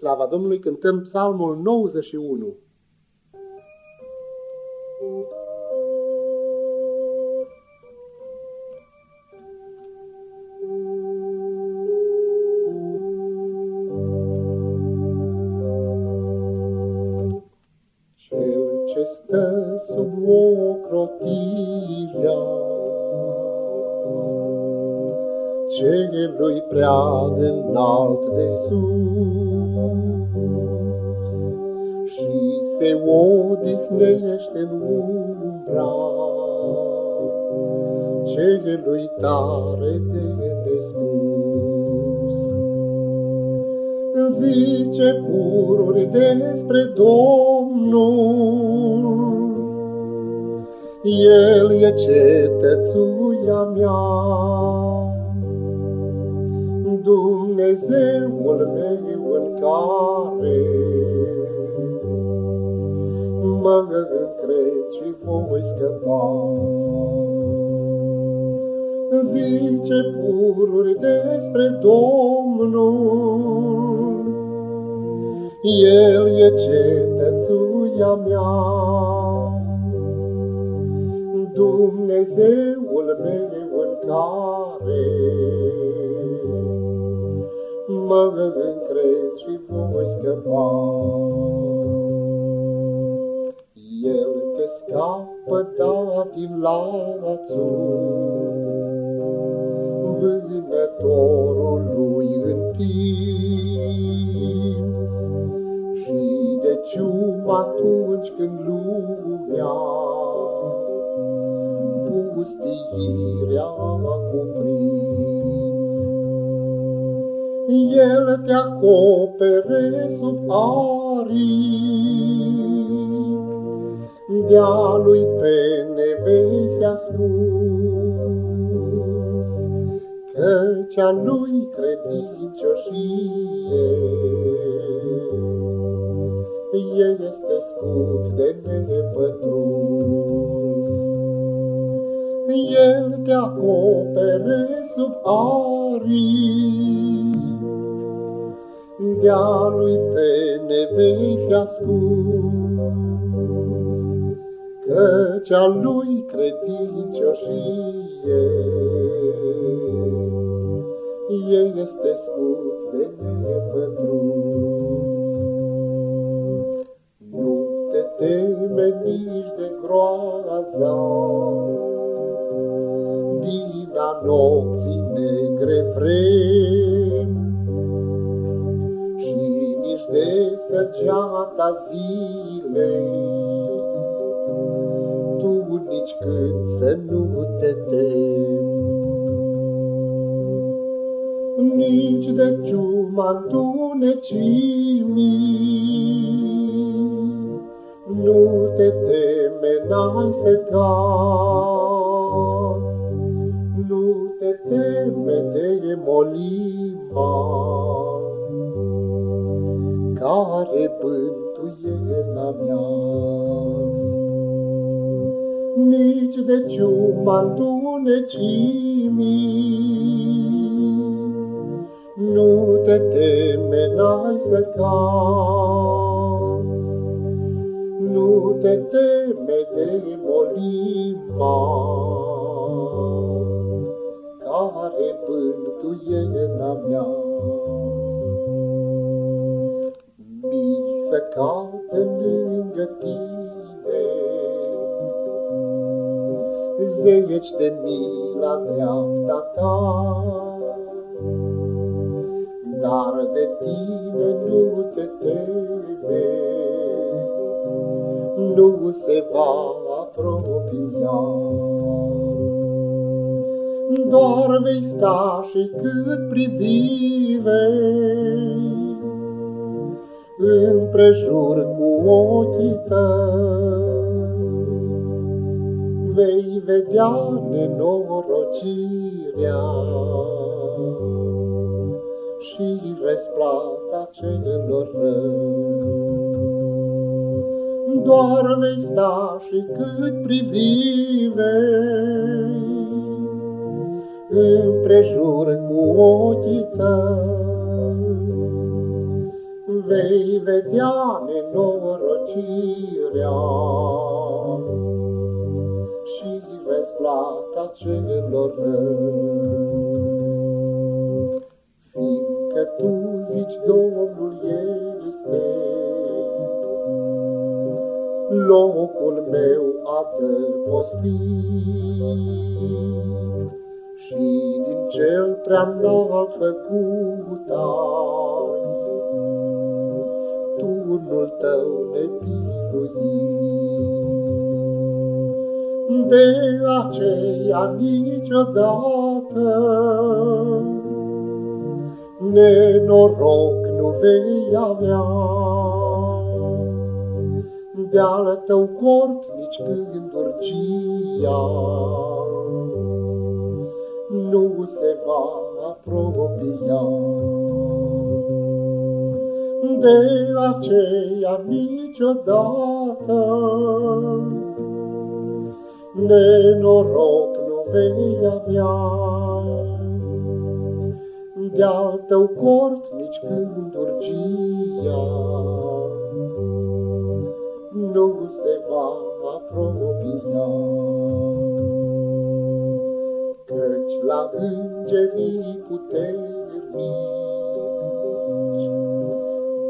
slava Domnului, cântăm psalmul 91. Cel ce stă sub ocrotirea celui prea înalt de sus și se odihnește în umbra celui tare de nespus. Zice pururi despre Domnul, El e cetățuia mea. Dumnezeul meu în care mă încred și voi scăpa. Zice pururi despre Domnul, El e cetățuia mea. Dumnezeul meu în care mă încred și voi scăpa. El te scapă dat din lațul, vânătorul lui întins, și de cium atunci când lumea pustiirea cuprins. El te acopere sub aripi, de-a lui pe nevei fi ascuns, căci a lui credincioșie. El este scut de nepătruns. El te acopere sub aripi, de-a lui pe nevei fi ascuns, căci a lui credincioșie. El este scut de nepătruns. Nu te teme nici de groaza, din a nopții negre vremi, de săgeata zilei. Tu nici când să nu te temi, nici de ciuma întunecimii. Nu te teme, n-ai să nu te teme de molima care bântuie la mea. Nici de ciuma întunecimii, nu te teme, n-ai să nu te teme de molima care bântuie la mea. Să caute lângă tine. Zeci de mii la dreapta ta, dar de tine nu te teme, nu se va apropia. Doar vei sta și cât privivei, împrejur cu ochii tăi. Vei vedea nenorocirea și răsplata celor răi. Doar vei sta și cât privivei, împrejur cu ochii tăi vei vedea nenorocirea și răsplata celor răi. Fiindcă tu zici, Domnul este locul meu adăpostit și din cel prea înalt făcut ai, turnul tău nebiruit. De aceea niciodată nenoroc nu vei avea, de-al tău cort nici când urgia nu se va apropia. De aceea niciodată nenoroc nu vei avea. De-al tău cort nici când urgia nu se va apropia. Căci la îngerii puternici,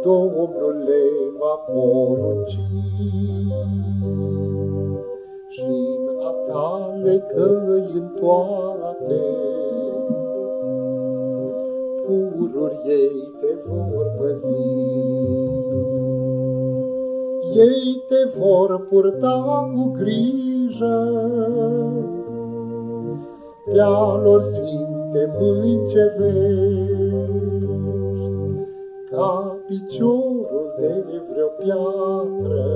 Domnul le va porunci. Și-n a tale căi în toate, Pururi ei te vor păzi. Ei te vor purta cu grijă, Pe-a lor sfinte mâini ce Ca piciorul de vreo piatră,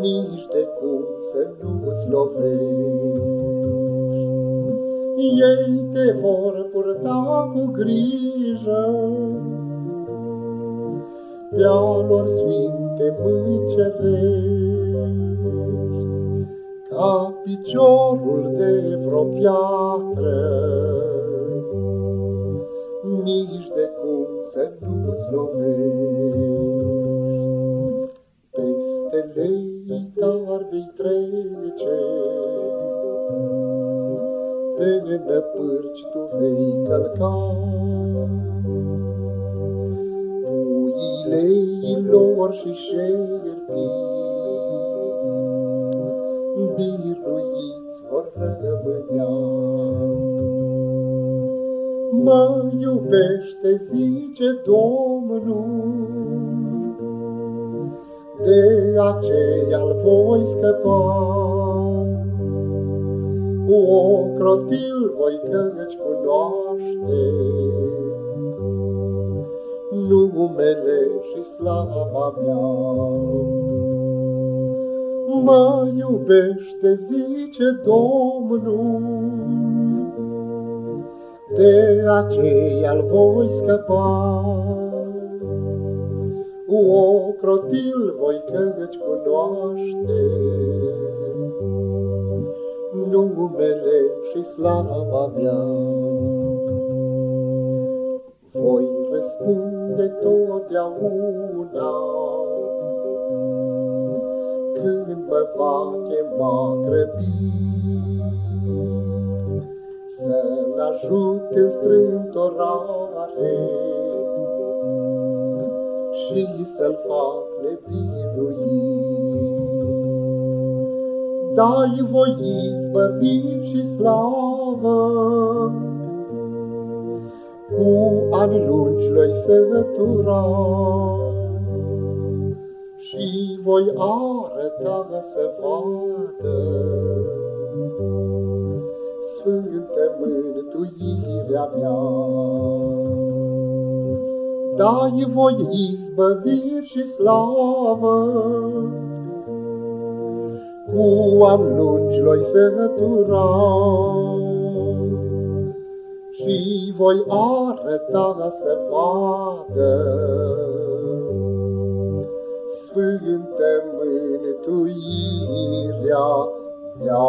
Nici de cum să nu-ți lovești. Ei te vor purta cu grijă, pe-a lor sfinte mâini cerești, ca piciorul de vreo piatră, nici de cum să nu-ți lovești. Peste lei tari vei trece, pe năpârci tu vei călca, leilor și șerpii, biruiți vor rămânea. Mă iubește, zice Domnul, de aceea-l voi scăpa. O crotil voi căci cunoaște, numele și slava mea. Mă iubește, zice Domnul, de aceea-l voi scăpa. O crotil voi căci cunoaște, numele și slava mea. Voi răspunde totdeauna. Când mă va chema grăbit, Să-l ajut în strântorare Și să-l fac nebiruit. Dai voi izbăviri și slavă, cu ani lungi le sătura și voi arăta să vadă mântuirea mea. Dai voi izbăviri și slavă, cu am lungi loi sătura și voi arăta să vadă Sfântă mântuirea mea.